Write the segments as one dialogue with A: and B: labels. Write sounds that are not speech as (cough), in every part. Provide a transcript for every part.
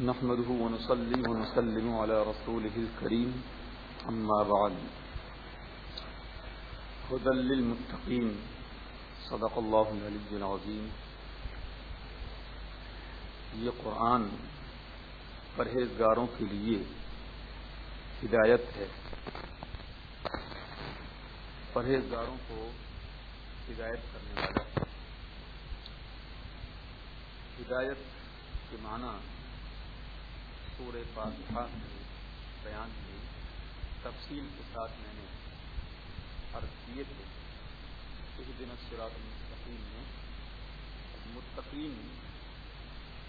A: نحمده ونصلي ونسلم على رسوله الكريم. أما بعد. هدى للمتقين. صدق الله العلي العظيم. یہ قرآن پرہیزگاروں کے لیے ہدایت ہے۔ پرہیزگاروں کو ہدایت کرنے والا۔ ہدایت کے معنی سور فاتحہ میں بیان ہوئی تفصیل کے ساتھ میں نے عرض کیے تھے اس دن سراط مستقیم میں متقین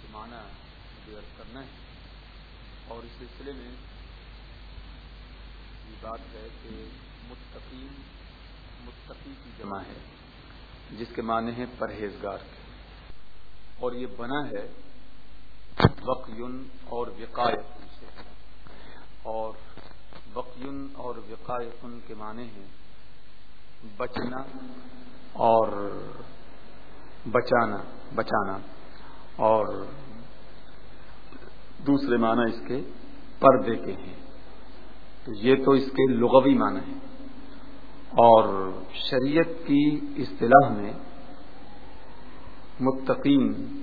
A: کے معنی مجھے عرض کرنا ہے اور اس سلسلے میں یہ بات ہے کہ متقین، متقی کی جمع ہے، جس کے معنی ہے پرہیزگار کے، اور یہ بنا ہے وقیون اور وقایتن سے۔ اور وقیون اور وقایتن کے معنی ہیں بچنا اور بچانا بچانا۔ اور دوسرے معنی اس کے پردے کے ہیں۔ تو یہ تو اس کے لغوی معنی ہیں۔ اور شریعت کی اصطلاح میں متقین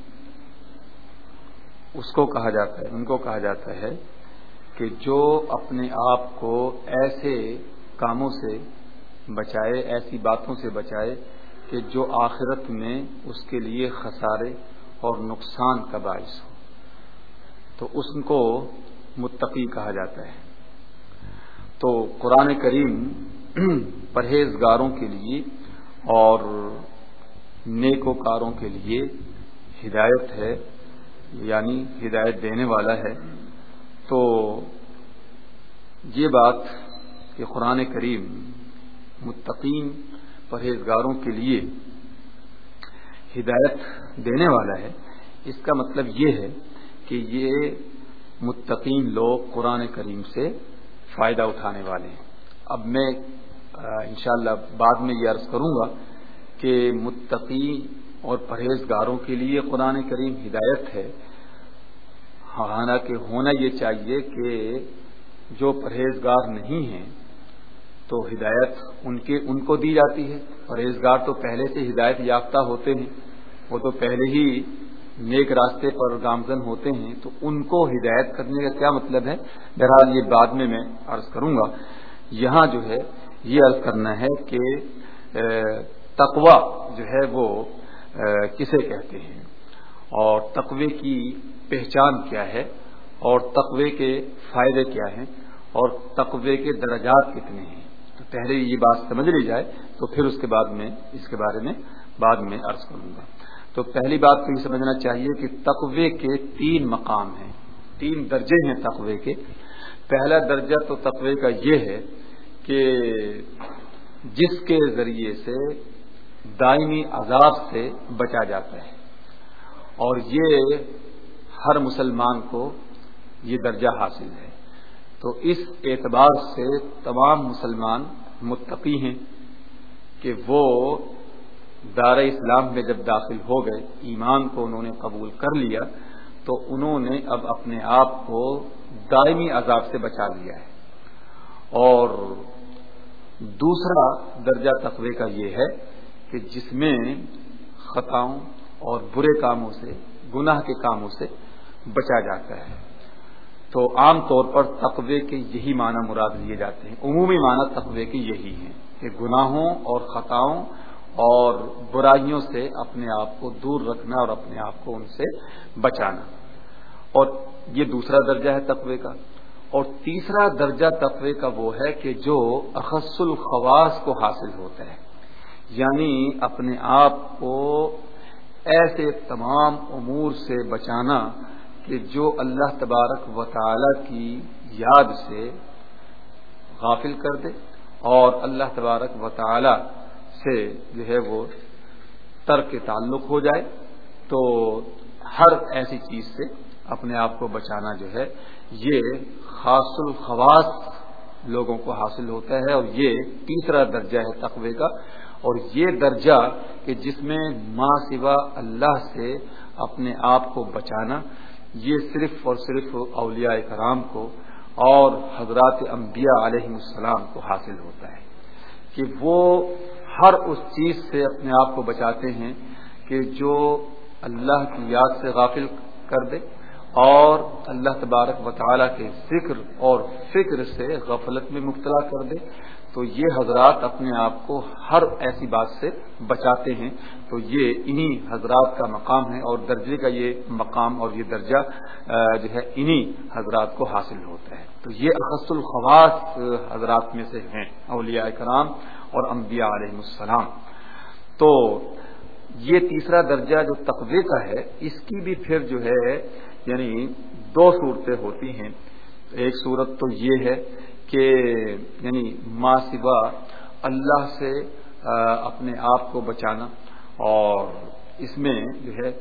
A: اس کو کہا جاتا ہے، ان کو کہا جاتا ہے کہ جو اپنے آپ کو ایسے کاموں سے بچائے، ایسی باتوں سے بچائے کہ جو آخرت میں اس کے لیے خسارے اور نقصان کا باعث ہو۔ تو اس کو متقی کہا جاتا ہے۔ تو قرآن کریم (clears throat) پرہیزگاروں کے لیے اور نیکوکاروں کے لیے ہدایت ہے۔ یعنی ہدایت دینے والا ہے، تو یہ بات کہ قرآن کریم متقین پرہیزگاروں کے لیے ہدایت دینے والا ہے، اس کا مطلب یہ ہے کہ یہ متقین لوگ قرآن کریم سے فائدہ اٹھانے والے ہیں۔ اب میں، انشاءاللہ بعد میں یہ عرض کروں گا کہ متقی اور پرہیزگاروں کے لیے قرآن کریم ہدایت ہے۔ حالانکہ ہونا یہ چاہیے کہ جو پرہیزگار نہیں ہیں، تو ہدایت ان کے ان کو دی جاتی ہے۔ پرہیزگار تو پہلے سے ہدایت یافتہ ہوتے ہیں۔ وہ تو پہلے ہی نیک راستے پر گامزن ہوتے ہیں۔ تو ان کو ہدایت کرنے کا کیا مطلب ہے؟ بہرحال یہ بعد میں میں عرض کروں گا۔ یہاں جو ہے، یہ عرض کرنا ہے کہ تقوا جو ہے وہ کسے کہتے ہیں؟ اور تقوی کی پہچان کیا ہے؟ اور تقوی کے فائدے کیا ہیں؟ اور تقوی کے درجات کتنے ہیں؟ تو پہلے یہ بات سمجھ لی جائے، تو پھر اس کے بعد میں، اس کے بارے میں بعد میں عرض کروں گا۔ تو پہلی بات تو یہ سمجھنا چاہیے کہ تقوی کے تین مقام ہیں۔ تین درجے ہیں تقوی کے۔ پہلا درجہ تو تقوی کا یہ ہے کہ جس کے ذریعے سے دائمی عذاب سے بچا جاتا ہے۔ اور یہ ہر مسلمان کو یہ درجہ حاصل ہے۔ تو اس اعتبار سے تمام مسلمان متقی ہیں کہ وہ دار اسلام میں جب داخل ہو گئے، ایمان کو انہوں نے قبول کر لیا، تو انہوں نے اب اپنے آپ کو دائمی عذاب سے بچا لیا ہے۔ اور دوسرا درجہ تقوی کا یہ ہے کہ جس میں خطاؤں اور برے کاموں سے، گناہ کے کاموں سے بچا جاتا ہے۔ تو عام طور پر تقوی کے یہی معنی مراد لیے جاتے ہیں۔ عمومی معنی تقوی کے یہی ہیں کہ گناہوں اور خطاؤں اور برائیوں سے اپنے آپ کو دور رکھنا اور اپنے آپ کو ان سے بچانا۔ اور یہ دوسرا درجہ ہے تقوی کا۔ اور تیسرا درجہ تقوی کا وہ ہے کہ جو اخص الخواص کو حاصل ہوتا ہے۔ یعنی اپنے آپ کو ایسے تمام امور سے بچانا کہ جو اللہ تبارک و تعالی کی یاد سے غافل کر دے اور اللہ تبارک و تعالی سے جو ہے وہ ترک تعلق ہو جائے تو ہر ایسی چیز سے اپنے آپ کو بچانا جو ہے یہ خاص الخواص لوگوں کو حاصل ہوتا ہے اور یہ تیسرا درجہ ہے تقوی کا اور یہ درجہ کہ جس میں ماں سوا اللہ سے اپنے آپ کو بچانا، یہ صرف اور صرف اولیاء کرام کو اور حضرات انبیاء علیہ السلام کو حاصل ہوتا ہے کہ وہ ہر اس چیز سے اپنے آپ کو بچاتے ہیں کہ جو اللہ کی یاد سے غافل کر دے اور اللہ تبارک و تعالیٰ کے ذکر اور فکر سے غفلت میں مبتلا کر دے۔ تو یہ حضرات اپنے آپ کو ہر ایسی بات سے بچاتے ہیں۔ تو یہ انہی حضرات کا مقام ہے اور درجے کا یہ مقام اور یہ درجہ جو ہے انہی حضرات کو حاصل ہوتا ہے۔ تو یہ احس الخواص حضرات میں سے ہیں اولیاء کرام اور انبیاء علیہ السلام۔ تو یہ تیسرا درجہ جو تقوی کا ہے، اس کی بھی پھر جو ہے یعنی دو صورتیں ہوتی ہیں۔ ایک صورت تو یہ ہے کہ یعنی ماں سوا اللہ سے اپنے آپ کو بچانا۔ اور اس میں جو ہے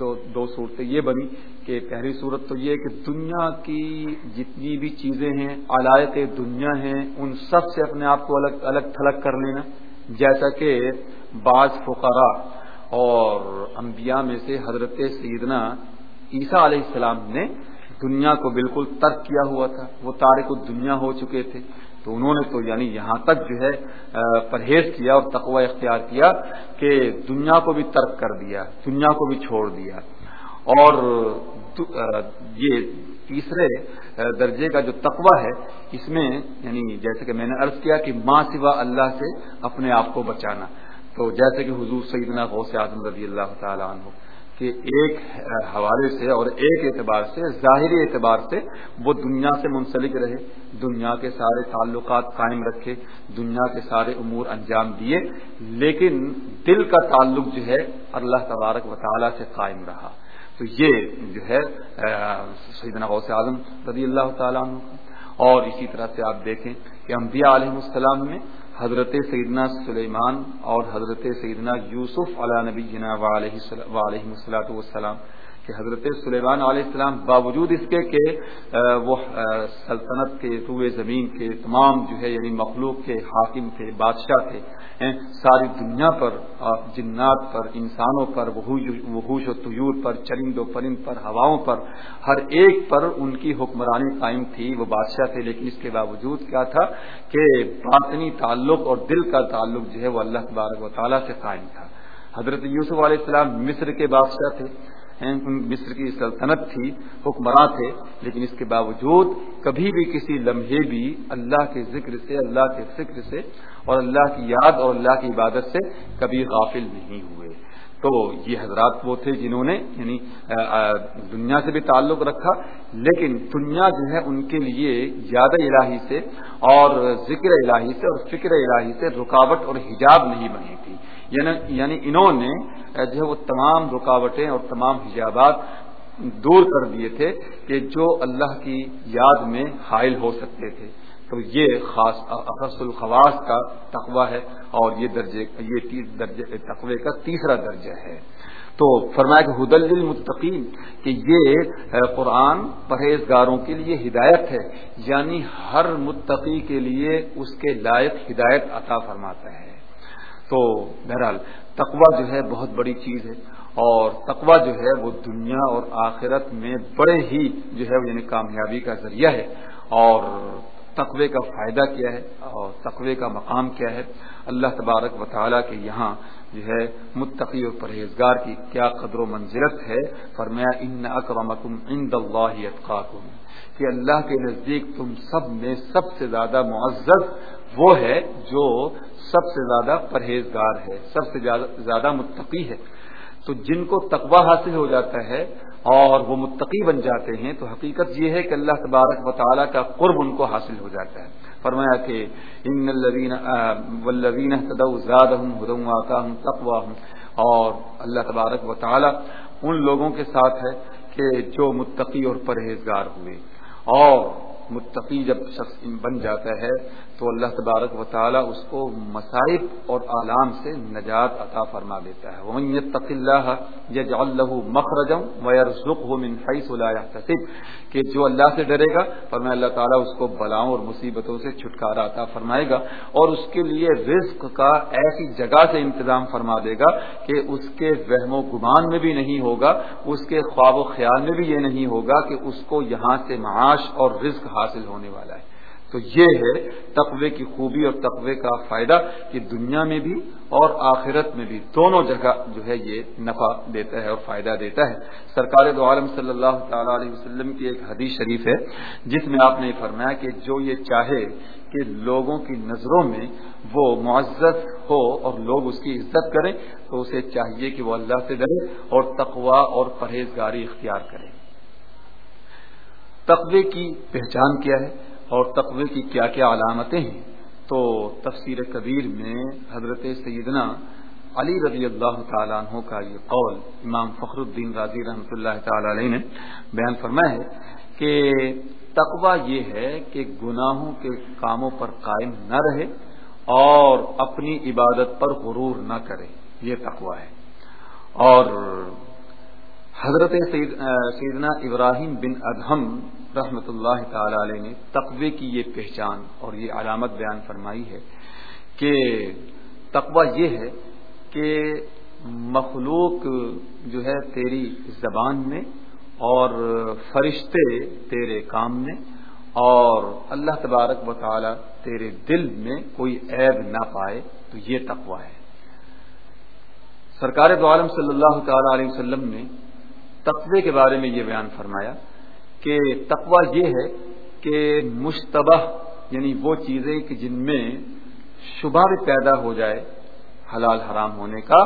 A: دو دو صورتیں یہ بنی کہ پہلی صورت تو یہ کہ دنیا کی جتنی بھی چیزیں ہیں، علائق دنیا ہیں، ان سب سے اپنے آپ کو الگ الگ تھلگ کر لینا۔ جیسا کہ بعض فقراء اور انبیاء میں سے حضرت سیدنا عیسیٰ علیہ السلام نے دنیا کو بالکل ترک کیا ہوا تھا، وہ تارک دنیا ہو چکے تھے۔ تو انہوں نے تو یعنی یہاں تک جو ہے پرہیز کیا اور تقوی اختیار کیا کہ دنیا کو بھی ترک کر دیا، دنیا کو بھی چھوڑ دیا۔ اور یہ تیسرے درجے کا جو تقوی ہے، اس میں یعنی جیسے کہ میں نے عرض کیا کہ ماں سوا اللہ سے اپنے آپ کو بچانا۔ تو جیسے کہ حضور سیدنا غوث اعظم رضی اللہ تعالیٰ عنہ کہ ایک حوالے سے اور ایک اعتبار سے، ظاہری اعتبار سے وہ دنیا سے منسلک رہے، دنیا کے سارے تعلقات قائم رکھے، دنیا کے سارے امور انجام دیے، لیکن دل کا تعلق جو ہے اللہ تبارک و تعالیٰ سے قائم رہا۔ تو یہ جو ہے سیدنا غوث اعظم رضی اللہ تعالیٰ عنہ اور اسی طرح سے آپ دیکھیں کہ انبیاء علیہ السلام میں حضرت سیدنا سلیمان اور حضرت سیدنا یوسف علیہ نبی جنا علیہ السلاۃ والسلام کہ حضرت سلیمان علیہ السلام باوجود اس کے کہ وہ سلطنت کے روئے زمین کے تمام جو ہے یعنی مخلوق کے، حاکم تھے بادشاہ تھے ساری دنیا پر جنات پر، انسانوں پر، وحوش و طیور پر، چرند و پرند پر، ہواؤں پر، ہر ایک پر ان کی حکمرانی قائم تھی، وہ بادشاہ تھے۔ لیکن اس کے باوجود کیا تھا کہ باطنی تعلق اور دل کا تعلق جو ہے وہ اللہ تبارک و تعالیٰ سے قائم تھا۔ حضرت یوسف علیہ السلام مصر کے بادشاہ تھے مصر کی سلطنت تھی، حکمراں تھے۔ لیکن اس کے باوجود کبھی بھی کسی لمحے بھی اللہ کے ذکر سے، اللہ کے فکر سے اور اللہ کی یاد اور اللہ کی عبادت سے کبھی غافل نہیں ہوئے۔ تو یہ حضرات وہ تھے جنہوں نے یعنی دنیا سے بھی تعلق رکھا لیکن دنیا جو ہے ان کے لیے یاد الہی سے اور ذکر الہی سے اور فکر الہی سے رکاوٹ اور حجاب نہیں بنی تھی۔ یعنی, یعنی انہوں نے جو ہے وہ تمام رکاوٹیں اور تمام حجابات دور کر دیے تھے کہ جو اللہ کی یاد میں حائل ہو سکتے تھے۔ تو یہ خاص اخص الخواص کا تقوی ہے اور یہ درجے یہ درجے، تقوی کا تیسرا درجہ ہے۔ تو فرمایا کہ حد المتقین کہ یہ قرآن، پرہیزگاروں کے لیے ہدایت ہے یعنی ہر متقی کے لیے اس کے لائق ہدایت عطا فرماتا ہے۔ تو بہرحال تقوا جو ہے بہت بڑی چیز ہے اور تقوا جو ہے وہ دنیا اور آخرت میں بڑے ہی جو ہے یعنی کامیابی کا ذریعہ ہے۔ اور تقوی کا فائدہ کیا ہے اور تقوی کا مقام کیا ہے۔ اللہ تبارک و تعالیٰ کے یہاں جو ہے متقی اور پرہیزگار کی کیا قدر و منزلت ہے۔ فرمایا، ان اکرمکم عند اللہ اتقاکم کہ اللہ کے نزدیک تم سب میں سب سے زیادہ معزز وہ ہے جو سب سے زیادہ پرہیزگار ہے، سب سے زیادہ متقی ہے۔ تو جن کو تقوی حاصل ہو جاتا ہے اور وہ متقی بن جاتے ہیں تو حقیقت یہ ہے کہ اللہ تبارک و تعالیٰ کا قرب ان کو حاصل ہو جاتا ہے۔ فرمایا کہ ان ہوں تقوا ہوں اور اللہ تبارک و تعالیٰ ان لوگوں کے ساتھ ہے کہ جو متقی اور پرہیزگار ہوئے۔ اور متقی جب شخص بن جاتا ہے تو اللہ تبارک و تعالیٰ اس کو مصائب اور عالام سے نجات عطا فرما دیتا ہے۔ وہ تق اللہ اللہ مخرجم و من حیث لا يحتسب۔ کہ جو اللہ سے ڈرے گا فرمایا اللہ تعالیٰ اس کو بلاؤں اور مصیبتوں سے چھٹکارا عطا فرمائے گا اور اس کے لیے رزق کا ایسی جگہ سے انتظام فرما دے گا کہ اس کے وہم و گمان میں بھی نہیں ہوگا، اس کے خواب و خیال میں بھی یہ نہیں ہوگا کہ اس کو یہاں سے معاش اور رزق حاصل ہونے والا ہے۔ تو یہ ہے تقوی کی خوبی اور تقوی کا فائدہ کہ دنیا میں بھی اور آخرت میں بھی دونوں جگہ جو ہے یہ نفع دیتا ہے اور فائدہ دیتا ہے۔ سرکار دو عالم صلی اللہ تعالی علیہ وسلم کی ایک حدیث شریف ہے، جس میں آپ نے فرمایا کہ جو یہ چاہے کہ لوگوں کی نظروں میں وہ معزز ہو اور لوگ اس کی عزت کریں، تو اسے چاہیے کہ وہ اللہ سے ڈرے اور تقوا اور پرہیزگاری اختیار کرے۔ تقوی کی پہچان کیا ہے؟ اور تقوی کی کیا کیا علامتیں ہیں۔ تو تفسیر کبیر میں حضرت سیدنا علی رضی اللہ تعالیٰ عنہ کا یہ قول امام فخر الدین راضی رحمۃ اللہ تعالی علیہ نے بیان فرمایا ہے کہ تقوی یہ ہے کہ گناہوں کے کاموں پر قائم نہ رہے اور اپنی عبادت پر غرور نہ کرے۔ یہ تقوی ہے۔ اور حضرت سیدنا ابراہیم بن ادہم رحمت اللہ تعالی علیہ نے تقوی کی یہ پہچان اور یہ علامت بیان فرمائی ہے کہ تقوی یہ ہے کہ مخلوق جو ہے تیری زبان میں اور فرشتے تیرے کام میں اور اللہ تبارک و تعالی تیرے دل میں کوئی عیب نہ پائے تو یہ تقوی ہے۔ سرکار دو عالم صلی اللہ تعالی علیہ وسلم نے تقوی کے بارے میں یہ بیان فرمایا کہ تقوی یہ ہے کہ مشتبہ یعنی وہ چیزیں کہ جن میں شبہ بھی پیدا ہو جائے، حلال حرام ہونے کا،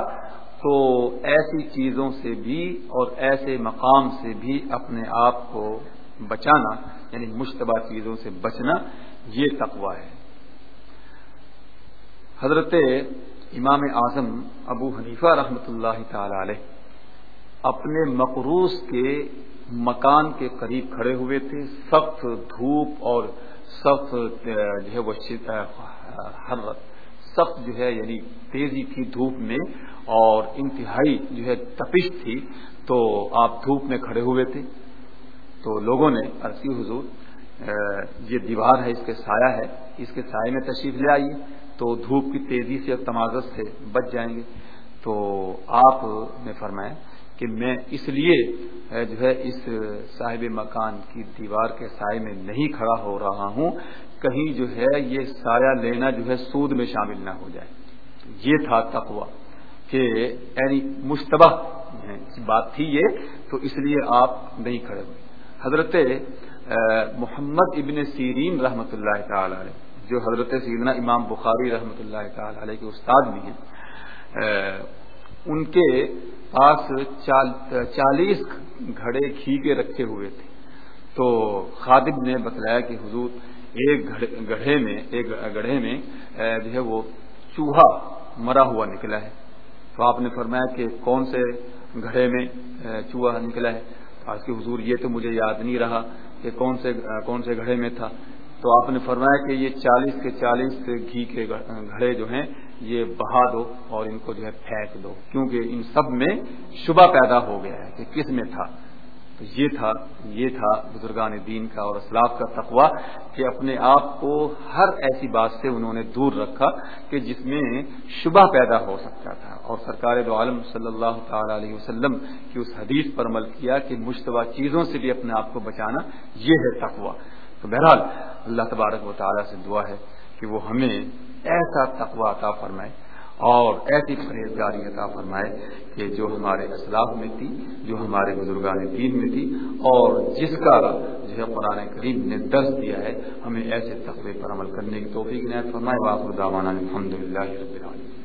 A: تو ایسی چیزوں سے بھی اور ایسے مقام سے بھی اپنے آپ کو بچانا یعنی مشتبہ چیزوں سے بچنا، یہ تقوی ہے۔ حضرت امام اعظم ابو حنیفہ رحمۃ اللہ تعالی علیہ اپنے مقروض کے مکان کے قریب کھڑے ہوئے تھے۔ سخت دھوپ اور سخت، جو ہے، وہ حرت سخت جو ہے یعنی تیزی تھی دھوپ میں اور انتہائی جو ہے تپش تھی۔ تو آپ دھوپ میں کھڑے ہوئے تھے۔ تو لوگوں نے عرصی حضور، یہ دیوار ہے، اس کے سایہ ہے۔ اس کے سائے میں تشریف لے آئیے۔ تو دھوپ کی تیزی سے اور تمازت سے بچ جائیں گے۔ تو آپ نے فرمایا کہ میں اس لیے جو ہے، اس صاحب مکان کی دیوار کے سائے میں نہیں کھڑا ہو رہا ہوں۔ کہیں جو ہے، یہ سایہ لینا جو ہے، سود میں شامل نہ ہو جائے۔ یہ تھا تقوا کہ یعنی مشتبہ بات تھی یہ، تو اس لیے آپ نہیں کھڑے ہوئے۔ حضرت محمد ابن سیرین رحمۃ اللہ تعالی علیہ، جو حضرت سیدنا امام بخاری رحمۃ اللہ تعالی علیہ کے استاد بھی ہیں ان کے پاس چالیس گھڑے گھی کے رکھے ہوئے تھے۔ تو خادم نے بتلایا کہ حضور ایک گڑھے میں، ایک گڑھے میں جو ہے وہ چوہا مرا ہوا نکلا ہے۔ تو آپ نے فرمایا کہ کون سے گھڑے میں چوہا نکلا ہے؟ آج کے حضور یہ تو مجھے یاد نہیں رہا کہ کون سے کون سے گھڑے میں تھا۔ تو آپ نے فرمایا کہ یہ چالیس کے چالیس گھی کے گھڑے جو ہیں یہ بہا دو اور ان کو جو ہے پھینک دو۔ کیونکہ ان سب میں شبہ پیدا ہو گیا ہے کہ کس میں تھا۔ تو یہ تھا یہ تھا بزرگان دین کا اور اسلاف کا تقوا کہ اپنے آپ کو ہر ایسی بات سے انہوں نے دور رکھا کہ جس میں شبہ پیدا ہو سکتا تھا۔ اور سرکار دو عالم صلی اللہ تعالی علیہ وسلم کی اس حدیث پر عمل کیا کہ مشتبہ چیزوں سے بھی اپنے آپ کو بچانا، یہ ہے تقوا تو بہرحال اللہ تبارک و تعالیٰ سے دعا ہے کہ وہ ہمیں ایسا تقوا عطا فرمائے اور ایسی پرہیزگاری عطا فرمائے کہ جو ہمارے اسلاف میں تھی، جو ہمارے بزرگان دین میں تھی اور جس کا جو ہے قرآن کریم نے درس دیا ہے، ہمیں ایسے تقوی پر عمل کرنے کی توفیق نہ فرمائے۔ واقع دعوانا الحمد للہ رب العالمین۔